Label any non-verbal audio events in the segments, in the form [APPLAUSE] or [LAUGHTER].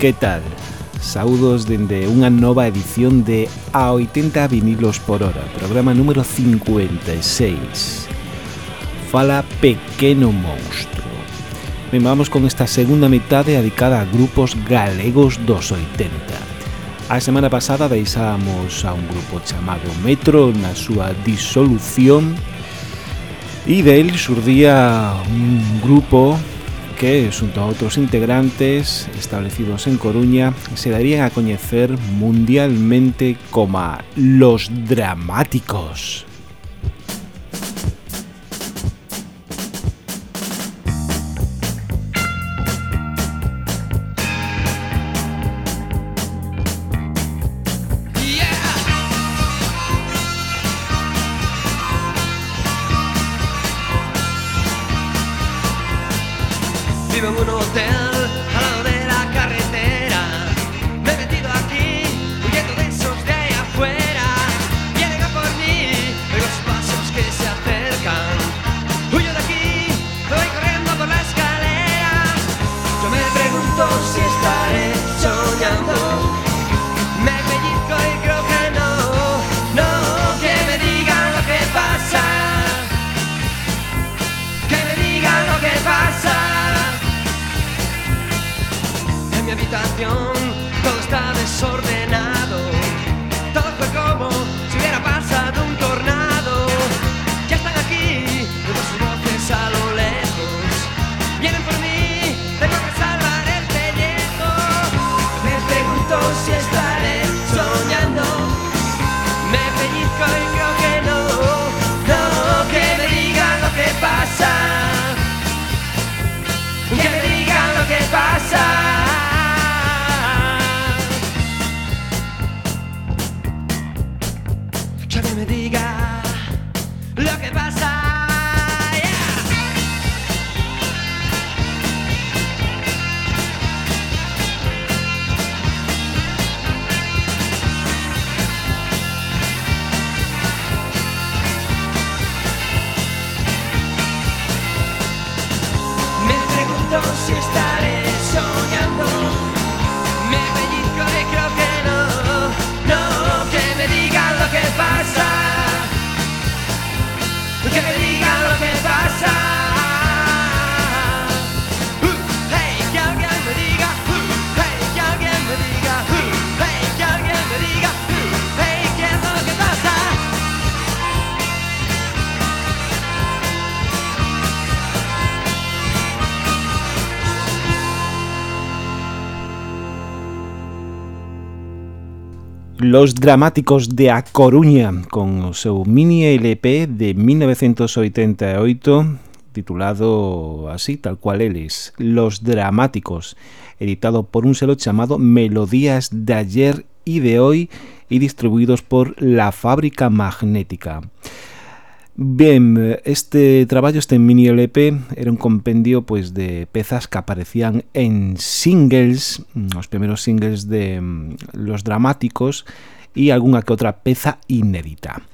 que tal? Saudos dende unha nova edición de A80 vinilos por hora, programa número 56. Fala Pequeno Monstro. Ben, vamos con esta segunda metade dedicada a grupos galegos dos 80. A semana pasada deixábamos a un grupo chamado Metro na súa disolución e del surdía un grupo que, xunto a outros integrantes establecidos en Coruña, se darían a coñecer mundialmente como Los Dramáticos. Los Dramáticos de A Coruña con o seu mini LP de 1988 titulado así, tal cual eles, Los Dramáticos, editado por un selo chamado Melodías de ayer y de hoy y distribuidos por La Fábrica Magnética. Ben, este traballo, este mini LP, era un compendio pois de pezas que aparecían en singles, os primeiros singles de mm, Los Dramáticos e algunha que outra peza inédita.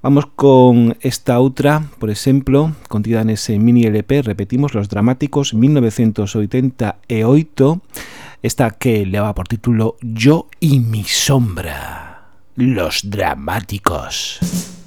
Vamos con esta outra, por exemplo, contida nese mini LP, repetimos, Los Dramáticos 1988, esta que leva por título Yo y mi sombra. Los Dramáticos.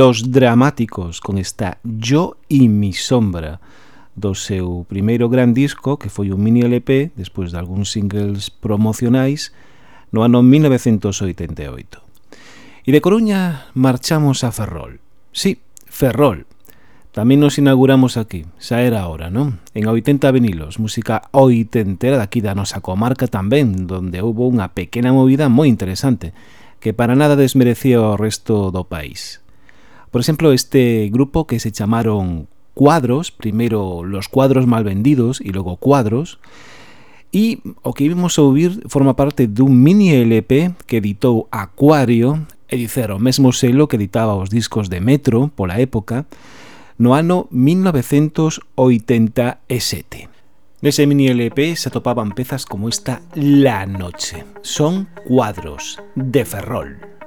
Los Dramáticos con esta Yo y mi sombra do seu primeiro gran disco que foi un mini LP despois de algúns singles promocionais no ano 1988. E de Coruña marchamos a Ferrol. Sí, Ferrol. Tamén nos inauguramos aquí, xa era hora, non? En 80 vinilos, música oitentera daqui da nosa comarca tamén, donde houve unha pequena movida moi interesante, que para nada desmerecía o resto do país. Por exemplo, este grupo que se chamaron Cuadros, primeiro los cuadros mal vendidos e logo Cuadros, E o que vimos a ouvir forma parte dun mini LP que editou Acuario, e dicer o mesmo selo que editaba os discos de Metro pola época, no ano 1987. Nese mini LP se atopaban pezas como esta La Noche. Son cuadros de Ferrol.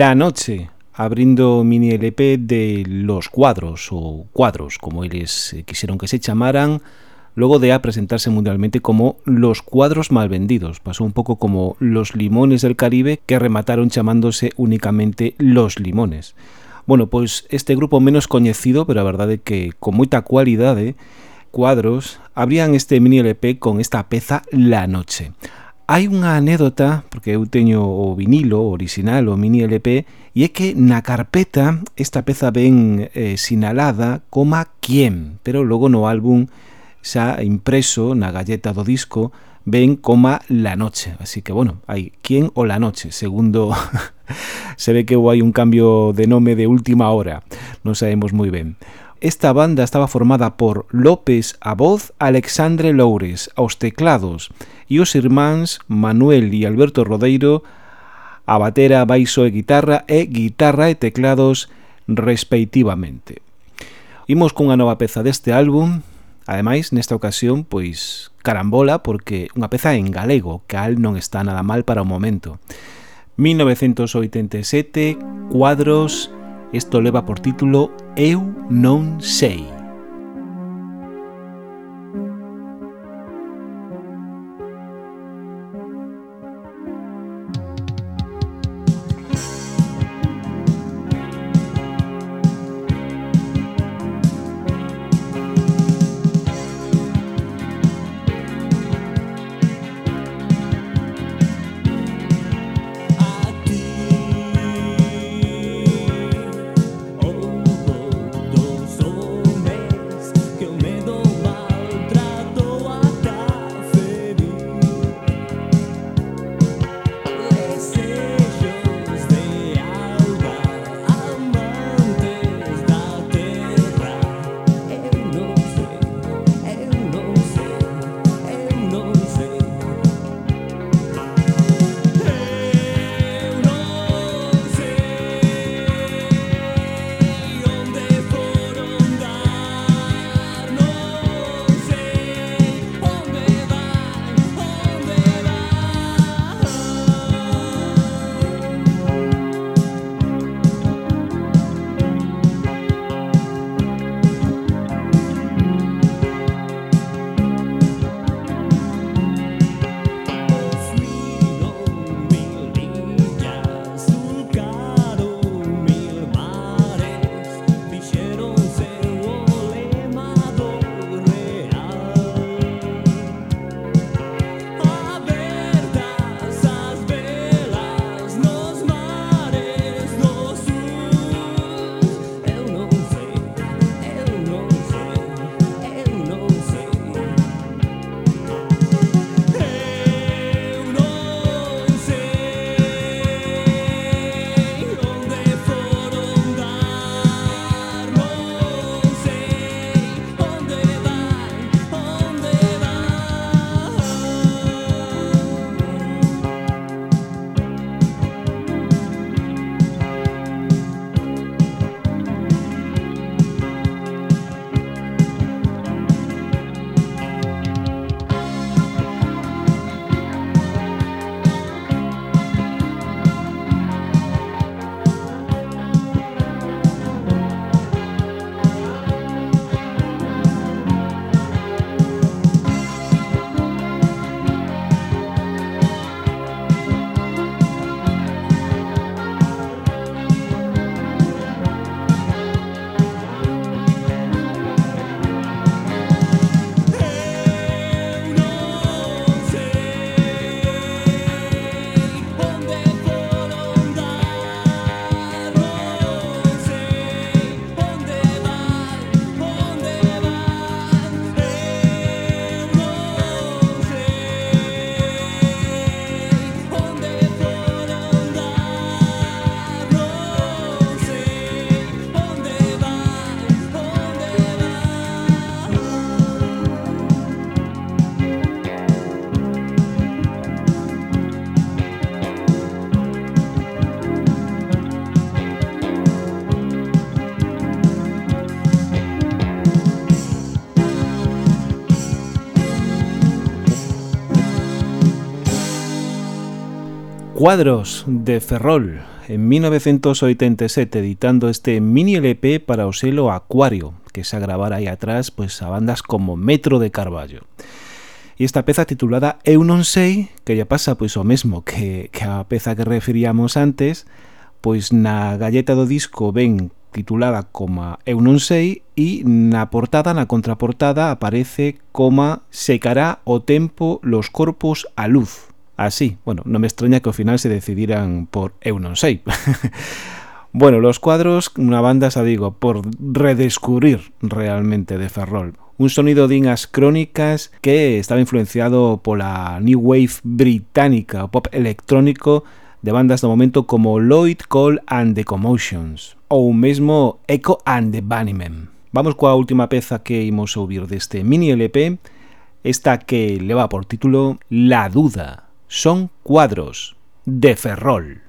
La Noche, abrindo mini LP de Los Cuadros, ou Cuadros, como eles eh, quixeron que se chamaran, logo de a presentarse mundialmente como Los Cuadros Malvendidos. Pasou un pouco como Los Limones del Caribe, que remataron chamándose únicamente Los Limones. Bueno, pois este grupo menos coñecido, pero a verdade que con moita cualidade, Cuadros, abrían este mini LP con esta peza La Noche. Hai unha anécdota, porque eu teño o vinilo o original, o mini LP, e é que na carpeta esta peza ben eh, sinalada coma quién, pero logo no álbum xa impreso na galleta do disco ven coma La Noche. Así que, bueno, hai quién o La Noche, segundo... [LAUGHS] se ve que hai un cambio de nome de última hora, non sabemos moi ben. Esta banda estaba formada por López a voz, Alexandre Loures aos teclados, e os irmáns Manuel e Alberto Rodeiro a batera, baixo e guitarra e guitarra e teclados respectivamente. Imos cunha nova peza deste álbum, ademais nesta ocasión pois carambola porque unha peza en galego, cal non está nada mal para o momento. 1987, cuadros, isto leva por título Eu non sei. Cuadros de Ferrol en 1987 editando este mini LP para o selo Acuario que se agravara aí atrás pues, a bandas como Metro de Carballo. E esta peza titulada Eu non sei que lle pasa pois o mesmo que, que a peza que referíamos antes pois na galleta do disco ven titulada como Eu non sei e na portada, na contraportada aparece como secará o tempo los corpos a luz así. Bueno, non me extraña que ao final se decidiran por Eu non sei. [LAUGHS] bueno, Los Cuadros, unha banda, xa digo, por redescubrir realmente de Ferrol. Un sonido dinhas crónicas que estaba influenciado pola New Wave británica, o pop electrónico de bandas do momento como Lloyd Cole and the Commotions ou mesmo Echo and the Bunnymen. Vamos coa última peza que imos ouvir deste mini LP, esta que leva por título La Duda. Son cuadros de Ferrol.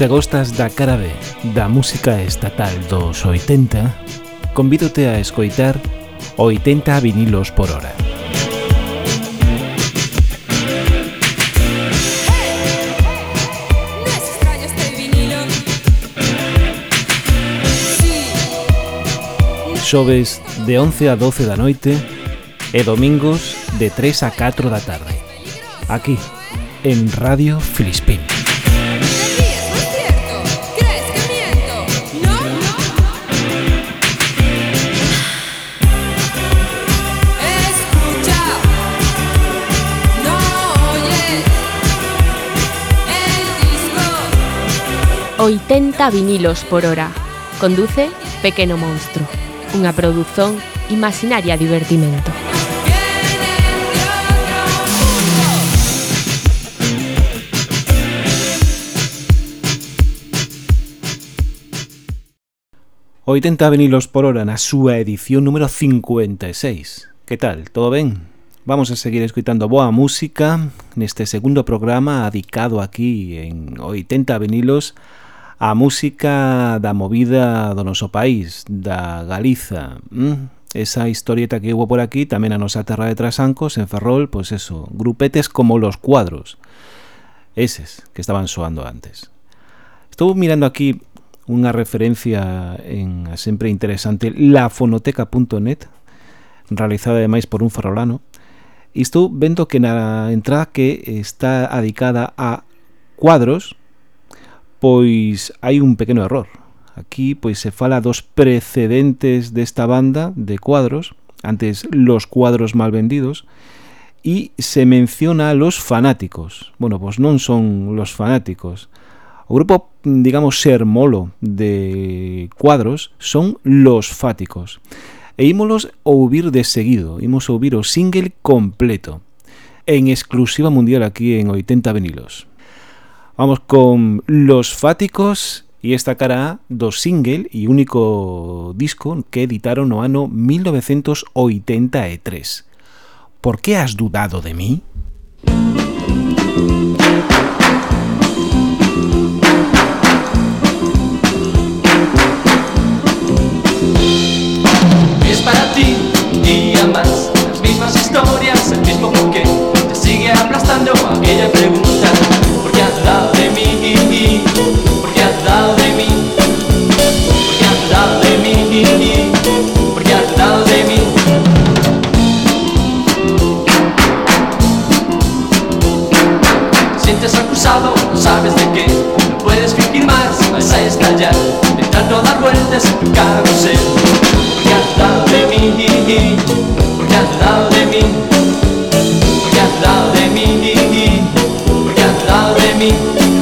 Se gostas da cara B da música estatal dos 80, convídote a escoitar 80 vinilos por hora. xoves de 11 a 12 da noite e domingos de 3 a 4 da tarde. Aquí, en Radio Filispín. ...80 vinilos por hora. Conduce Pequeno Monstro unha produción imaginaria divertimento. ...80 vinilos por hora na súa edición número 56. Que tal? Todo ben? Vamos a seguir escuitando boa música neste segundo programa dedicado aquí en 80 vinilos a música da movida do noso país, da Galiza. Mm? Esa historieta que hubo por aquí, tamén a nosa terra de Trasancos, en Ferrol, pois pues eso, grupetes como los cuadros. Eses que estaban soando antes. Estou mirando aquí unha referencia en a sempre interesante lafonoteca.net realizada ademais por un ferrolano e estou vendo que na entrada que está adicada a cuadros pois hai un pequeno error. Aquí pois se fala dos precedentes desta banda de cuadros, antes los cuadros mal vendidos, e se menciona a los fanáticos. Bueno, pois non son los fanáticos. O grupo, digamos, sermolo de cuadros son los fáticos. E ímolos ouvir de seguido, imos ouvir o single completo, en exclusiva mundial aquí en 80 venilos. Vamos con Los Fáticos e esta cara A do single e único disco que editaron no ano 1983. Por que has dudado de mí? Es para ti y más las mismas historias, el mismo porqué. Te sigue aplastando aquella pregunta. Sabes de qué, no puedes fingir más, vas a estallar, de tanto dar vueltas en tu carrusel. Porque has dudado de mí, porque has dudado de mí, porque has dudado de mí, porque has dudado de mí.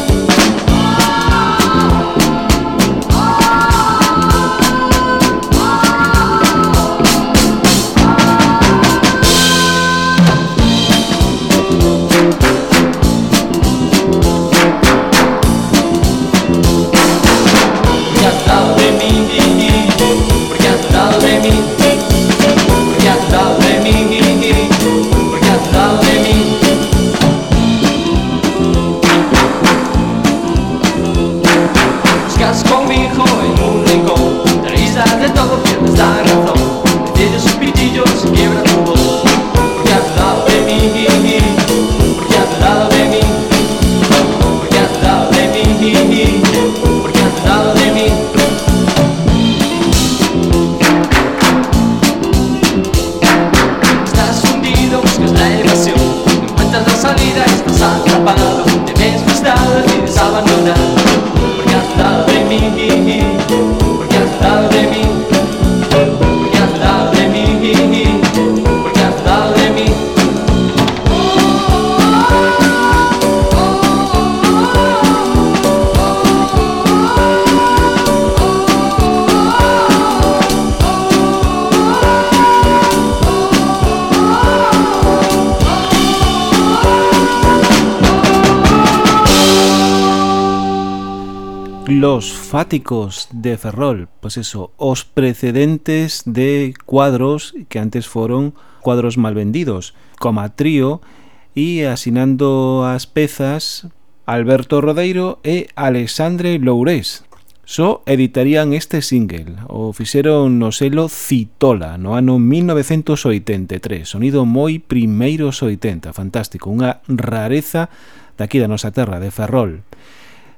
fáticos de Ferrol, pois eso, os precedentes de cuadros que antes foron cuadros mal vendidos, como a Trío e asinando as pezas Alberto Rodeiro e Alexandre Lourés. Só editarían este single, o fixeron no selo Citola no ano 1983, sonido moi primeiros 80, fantástico, unha rareza daqui da nosa terra de Ferrol.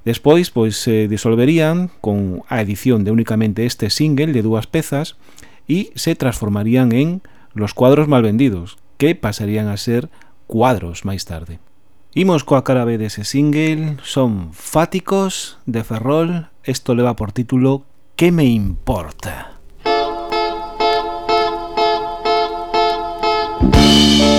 Despois, pois se disolverían con a edición de únicamente este single de dúas pezas e se transformarían en Los cuadros mal vendidos, que pasarían a ser cuadros máis tarde. Imos coa cara B dese single, son Fáticos de Ferrol, isto leva por título Que me importa? Música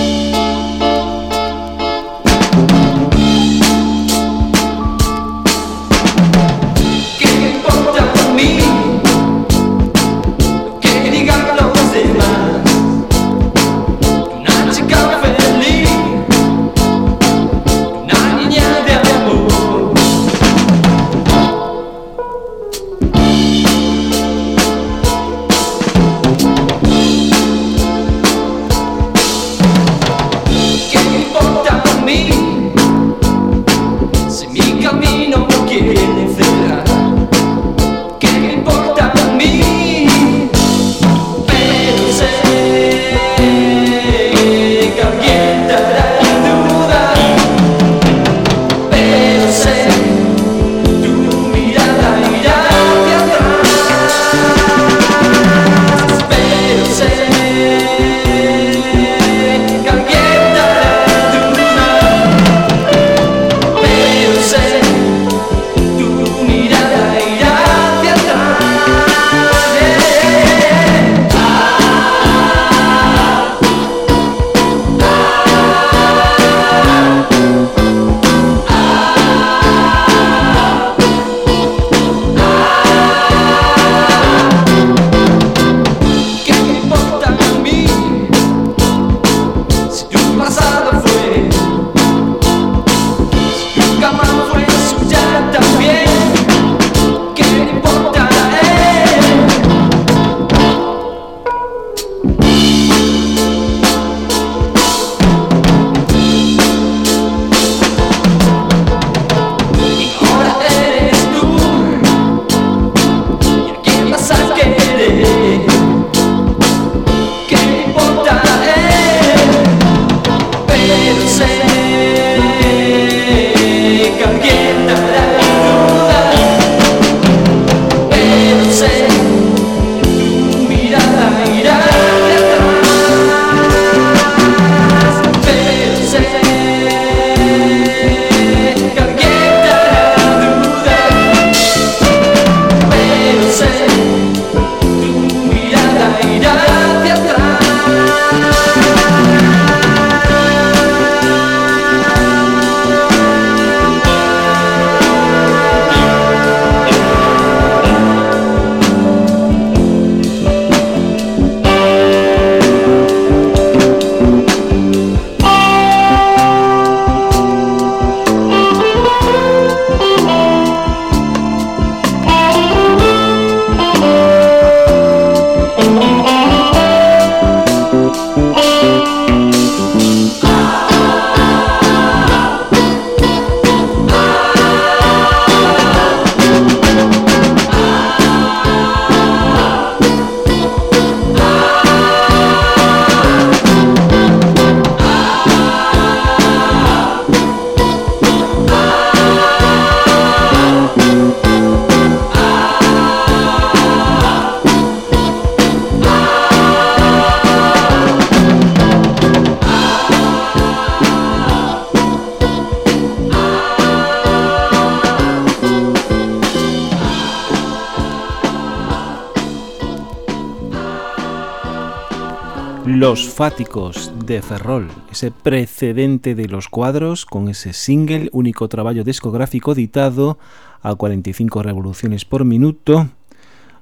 Fáticos de Ferrol, ese precedente de los cuadros con ese single, único traballo discográfico editado a 45 revoluciones por minuto,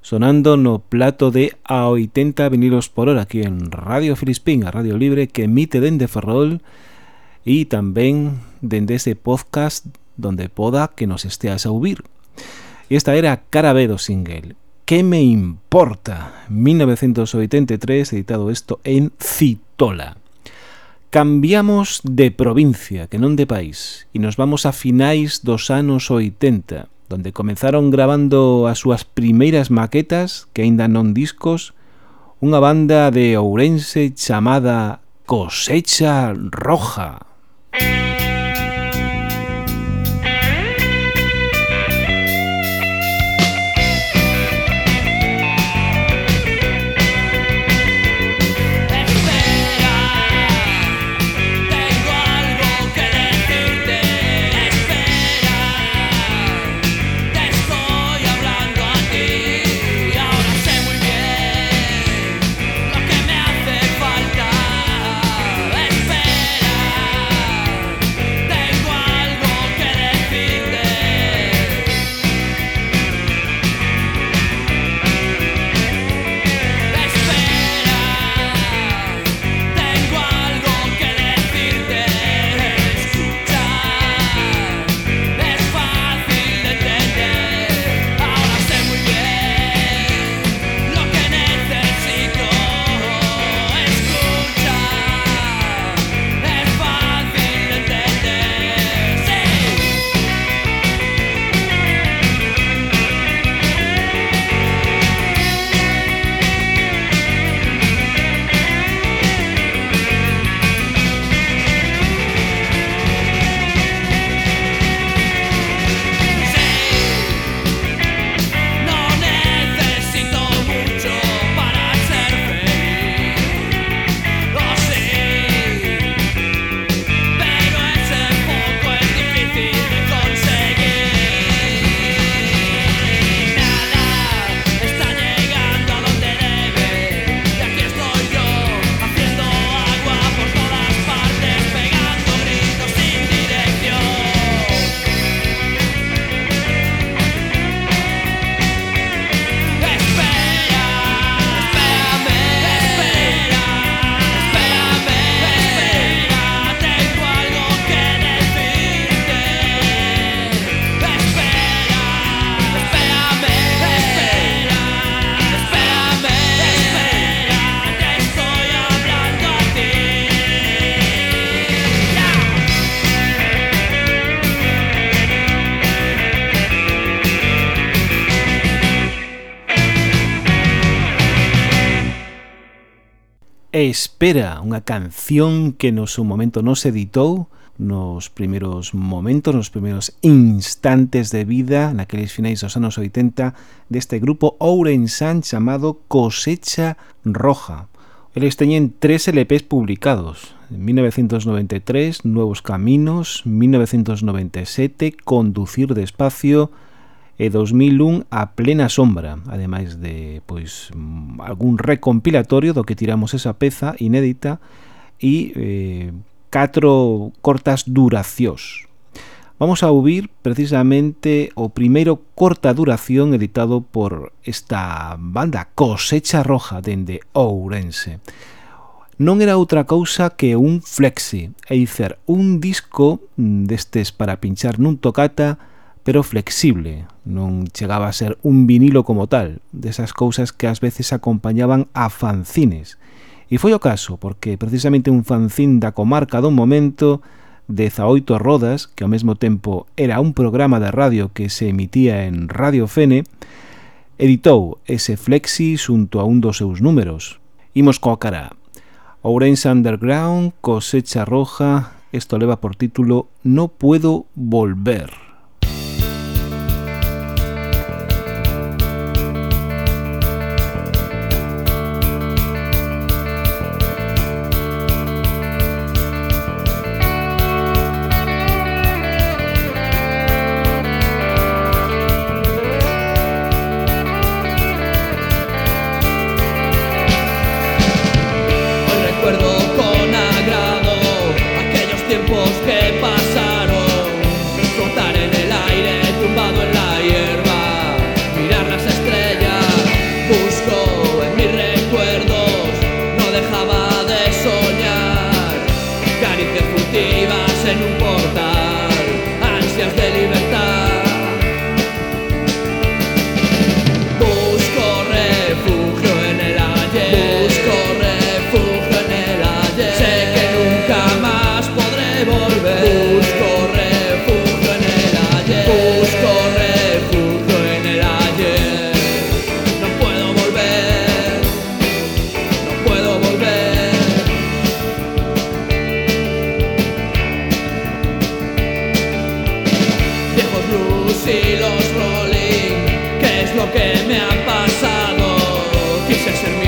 sonando no plato de a 80 vinilos por hora aquí en Radio Filispín, a Radio Libre que emite dende Ferrol e tamén dende ese podcast donde poda que nos esteas a ouvir. Esta era Cara B do single. que me importa? 1983, editado isto en Citola. Cambiamos de provincia, que non de país, e nos vamos a finais dos anos 80, donde comenzaron grabando as súas primeiras maquetas, que aínda non discos, unha banda de Ourense chamada Cosecha Roja. Cosecha Roja. Primavera, unha canción que no seu momento non se editou, nos primeiros momentos, nos primeiros instantes de vida, naqueles finais dos anos 80, deste grupo Ourensan chamado Cosecha Roja. Eles teñen tres LPs publicados, En 1993, Nuevos Caminos, 1997, Conducir Despacio, e 2001 a plena sombra, ademais de pois algún recompilatorio do que tiramos esa peza inédita e eh, catro cortas duracións. Vamos a ouvir precisamente o primeiro corta duración editado por esta banda Cosecha Roja dende Ourense. Non era outra cousa que un flexi, e dicer, un disco destes para pinchar nun tocata pero flexible, non chegaba a ser un vinilo como tal, desas cousas que ás veces acompañaban a fanzines. E foi o caso, porque precisamente un fanzín da comarca do momento, 18 Rodas, que ao mesmo tempo era un programa de radio que se emitía en Radio Fene, editou ese flexi xunto a un dos seus números. Imos coa cara. Ourense Underground, Cosecha Roja, isto leva por título No Puedo Volver. herkes şaşırmış.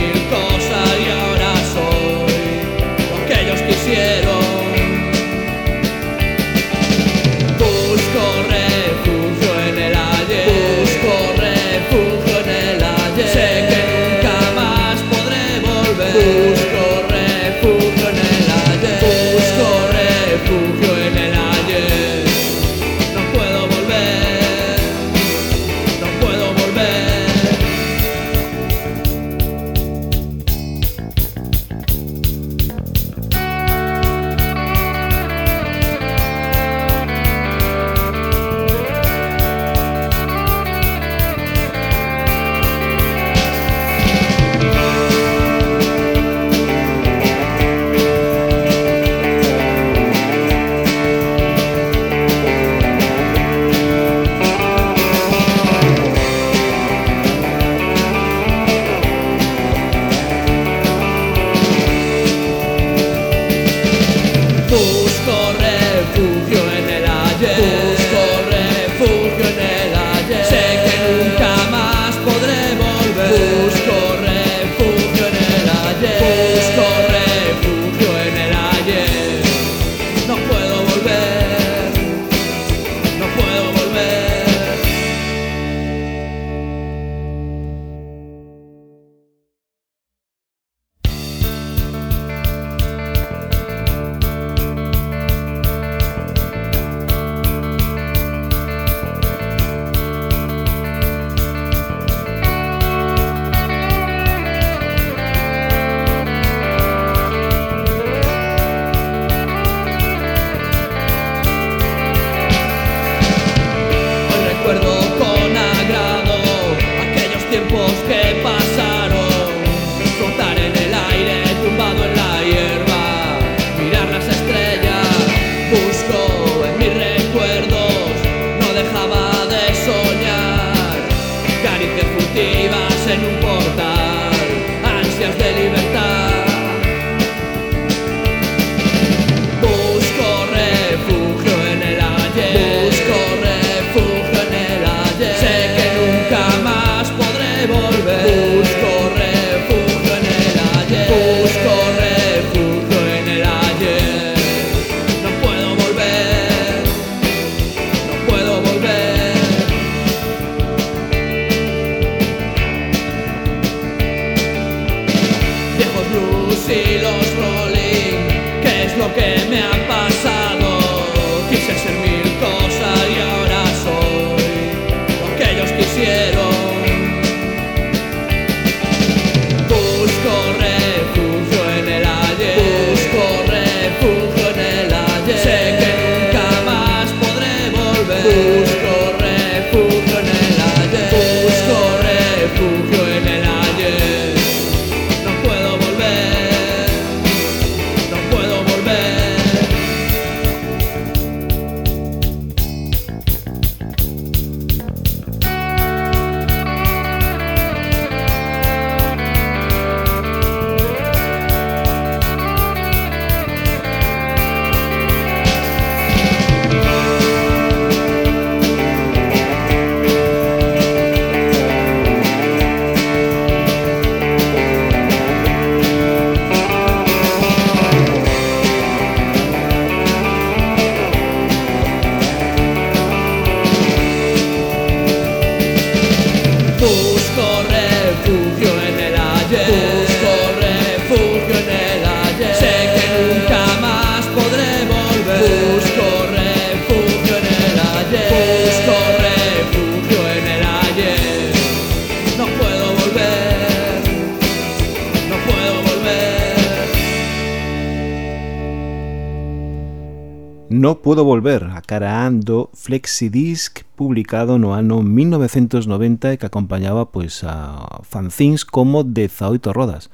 no volver a cara ando flexidisc publicado no ano 1990 e que acompañaba pois a fanzins como 18 rodas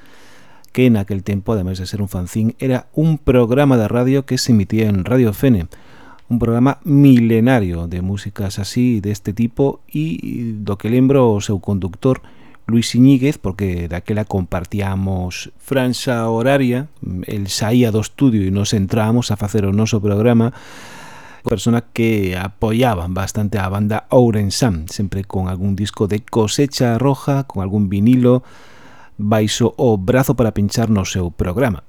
que naquel tempo, ademais de ser un fanzín, era un programa de radio que se emitía en Radio Fene un programa milenario de músicas así deste tipo e do que lembro o seu conductor Luis Iñíguez, porque daquela compartíamos franxa horaria, el saía do estudio e nos entrábamos a facer o noso programa, persona que apoiaban bastante a banda Ourensam, sempre con algún disco de cosecha roja, con algún vinilo, baixo o brazo para pinchar no seu programa.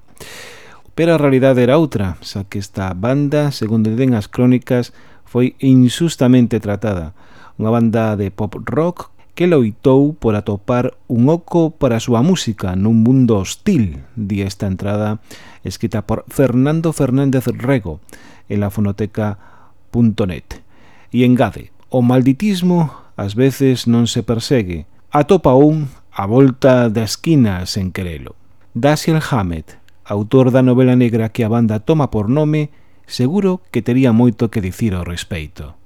Pero a realidade era outra, xa que esta banda, segundo den as crónicas, foi insustamente tratada. Unha banda de pop rock que loitou por atopar un oco para a súa música nun mundo hostil, di esta entrada escrita por Fernando Fernández Rego en la fonoteca.net. E engade, o malditismo ás veces non se persegue, atopa un a volta da esquina sen querelo. Dashiell Hammett, autor da novela negra que a banda toma por nome, seguro que tería moito que dicir ao respeito.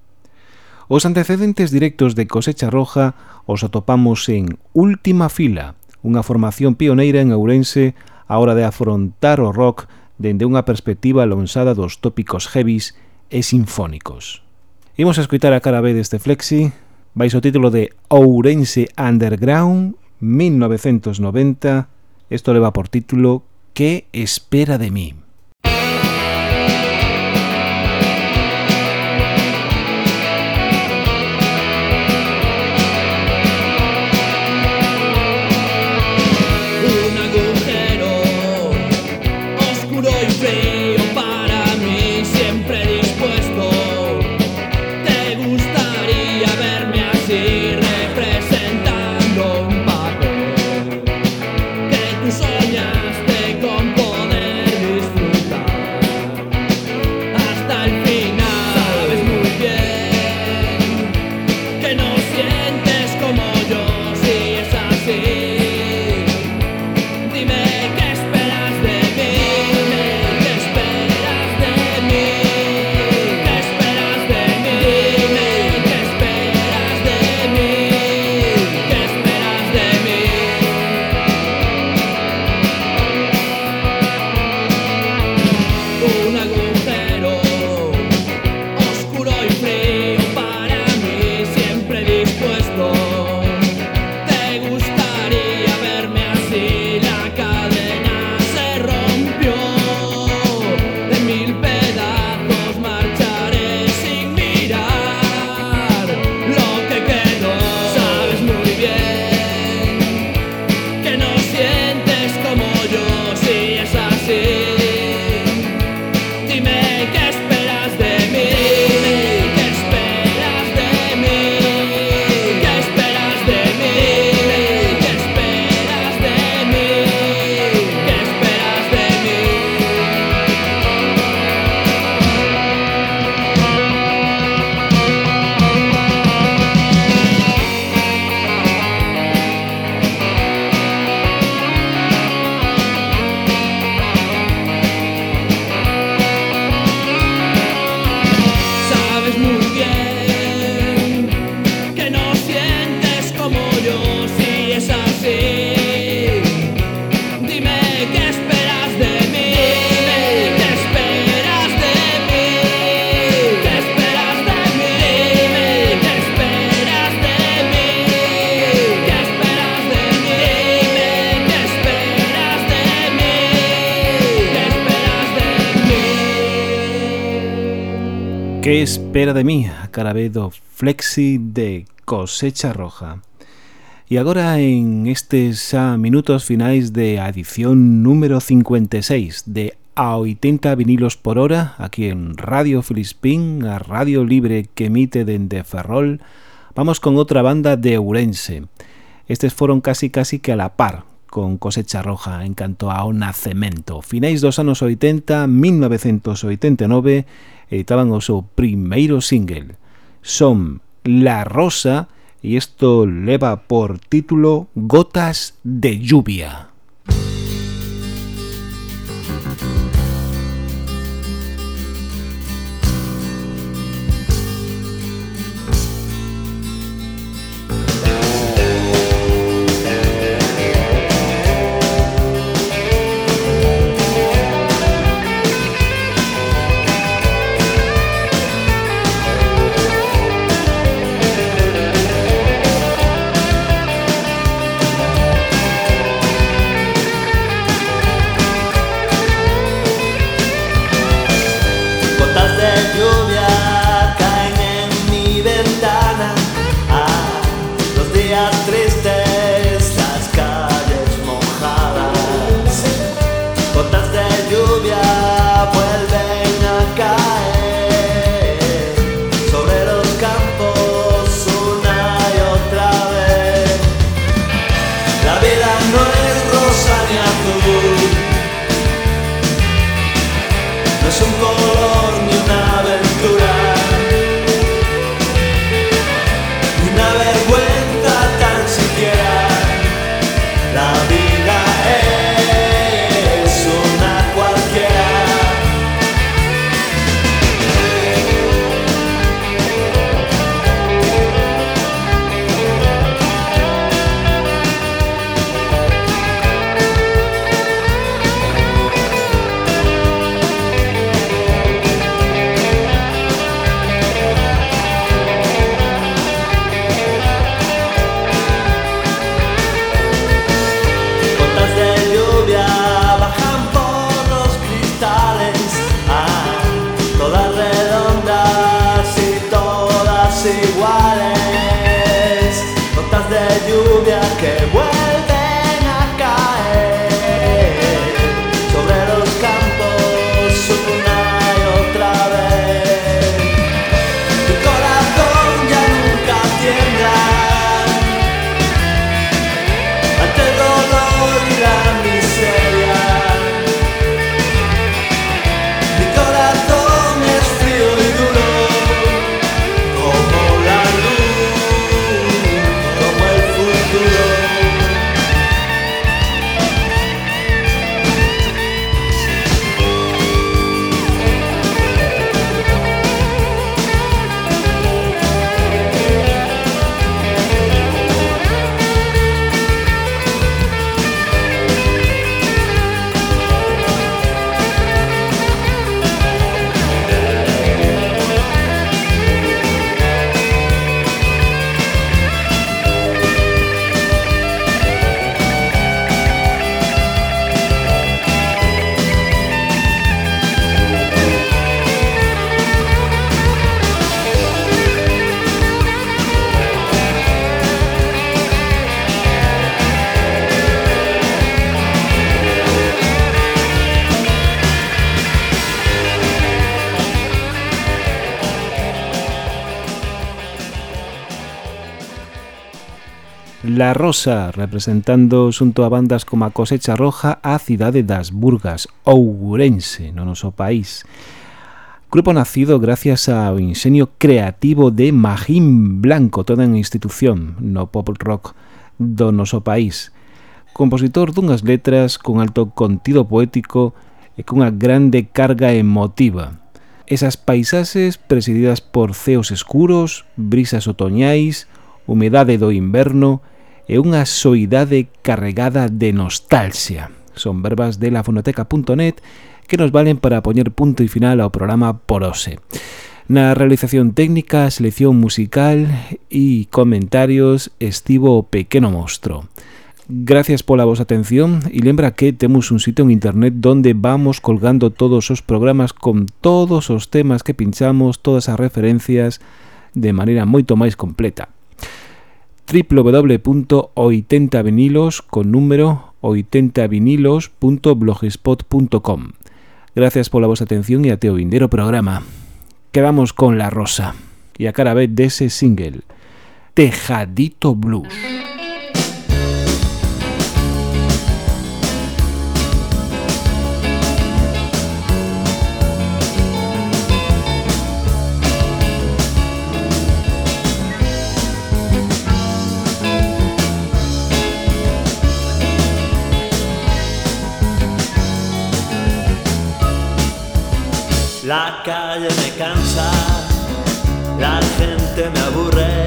Os antecedentes directos de Cosecha Roja os atopamos en Última Fila, unha formación pioneira en Ourense a hora de afrontar o rock dende unha perspectiva alonsada dos tópicos heavies e sinfónicos. Imos a escutar a cara B deste flexi, vais o título de Ourense Underground 1990, isto leva por título Que espera de mí? Espera de mí, a do flexi de cosecha roja. E agora en estes xa minutos finais de adición número 56 de a 80 vinilos por hora aquí en Radio Filispín, a radio libre que emite dende Ferrol, vamos con outra banda de Ourense. Estes foron casi casi que a la par con cosecha roja en canto ao nacemento. Finais dos anos 80, 1989, editaban o seu primeiro single. Son La Rosa e isto leva por título Gotas de Lluvia. La Rosa, representando xunto a bandas como a Cosecha Roja a cidade das Burgas, Ourense, no noso país. Grupo nacido gracias ao ingenio creativo de Magín Blanco, toda unha institución no pop rock do noso país. Compositor dunhas letras con alto contido poético e cunha grande carga emotiva. Esas paisaxes presididas por ceos escuros, brisas otoñais, humedade do inverno e unha soidade carregada de nostalgia. Son verbas de lafonoteca.net que nos valen para poñer punto e final ao programa Porose. Na realización técnica, selección musical e comentarios estivo o pequeno monstro. Gracias pola vosa atención e lembra que temos un sitio en internet donde vamos colgando todos os programas con todos os temas que pinchamos, todas as referencias de maneira moito máis completa. www.80vinilos con número 80vinilos.blogspot.com Gracias pola vosa atención e até o vindero programa. Quedamos con La Rosa e a cara vez dese single Tejadito Blues. La calle me cansa, la gente me aburre,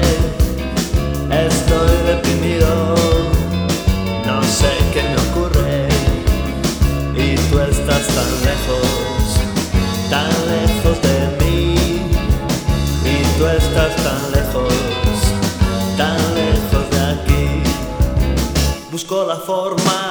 estoy deprimido, no sé qué me ocurre y tú estás tan lejos, tan lejos de mí y tú estás tan lejos, tan lejos de aquí. Busco la forma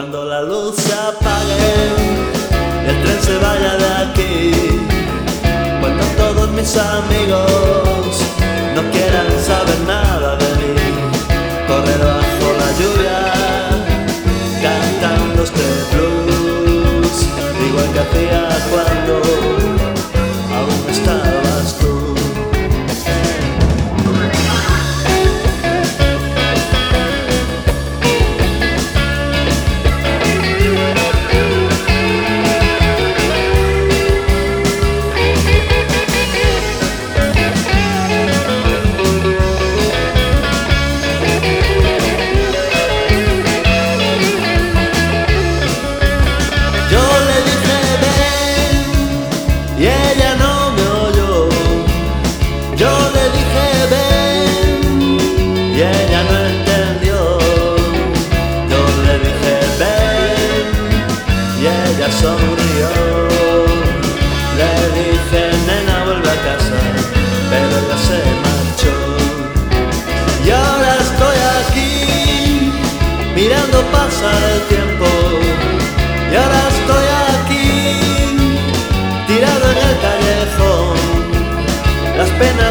Cuando la luz se apague el tren se vaya de aquí. Cuando todos mis amigos no quieran saber nada de mí. Correr bajo la lluvia, cantando este blues. Igual que hacía cuando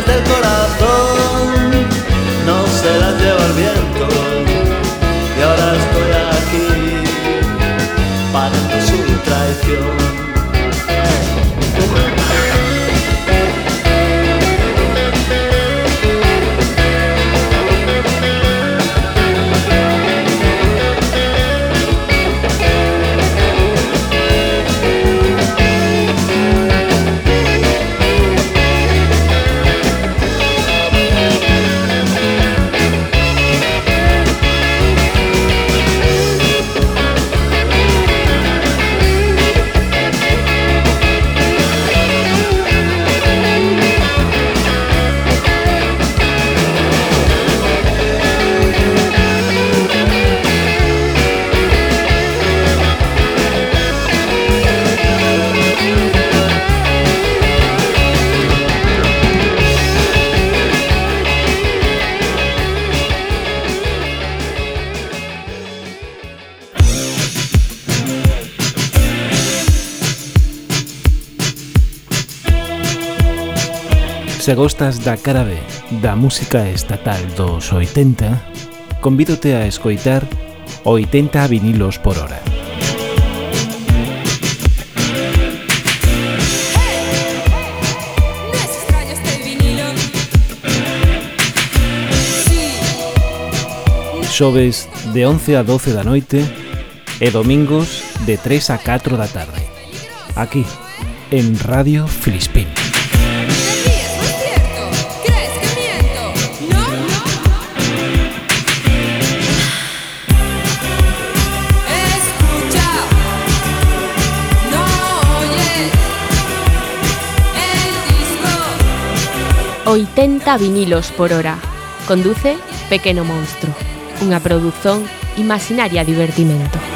del corazón no se las lleva el viento y ahora estoy aquí para su traición. gostas da cara B da música estatal dos 80, convídote a escoitar 80 vinilos por hora. xoves de 11 a 12 da noite e domingos de 3 a 4 da tarde. Aquí, en Radio Filispín. 70 vinilos por hora. Conduce Pequeno Monstro, unha produción imaginaria divertimento.